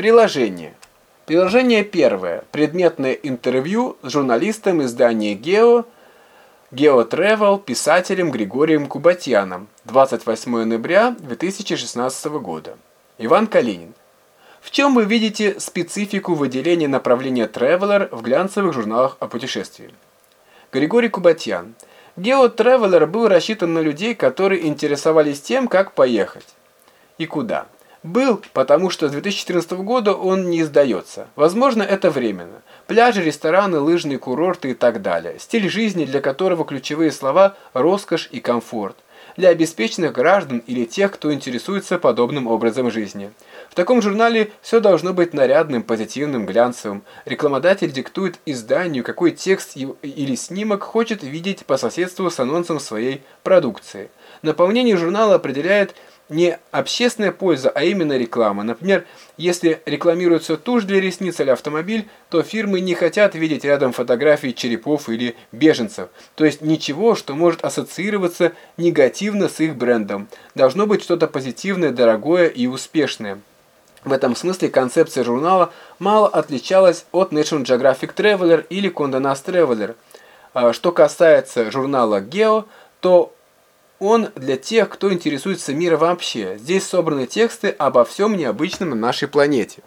Приложение. Приложение первое. Предметное интервью с журналистом издания «Гео» Travel писателем Григорием Кубатьяном 28 ноября 2016 года. Иван Калинин. В чем вы видите специфику выделения направления Traveler в глянцевых журналах о путешествии? Григорий Кубатьян. Гео Traveler был рассчитан на людей, которые интересовались тем, как поехать и куда. Был, потому что с 2014 года он не издается. Возможно, это временно. Пляжи, рестораны, лыжные курорты и так далее. Стиль жизни, для которого ключевые слова «роскошь» и «комфорт» для обеспеченных граждан или тех, кто интересуется подобным образом жизни. В таком журнале все должно быть нарядным, позитивным, глянцевым. Рекламодатель диктует изданию, какой текст или снимок хочет видеть по соседству с анонсом своей продукции. Наполнение журнала определяет не общественная польза, а именно реклама. Например, если рекламируется тушь для ресниц или автомобиль, то фирмы не хотят видеть рядом фотографии черепов или беженцев. То есть ничего, что может ассоциироваться негативно с их брендом. Должно быть что-то позитивное, дорогое и успешное. В этом смысле концепция журнала мало отличалась от National Geographic Traveler или Condé Nast Traveler. А что касается журнала Geo, то он для тех, кто интересуется миром вообще. Здесь собраны тексты обо всем необычном на нашей планете.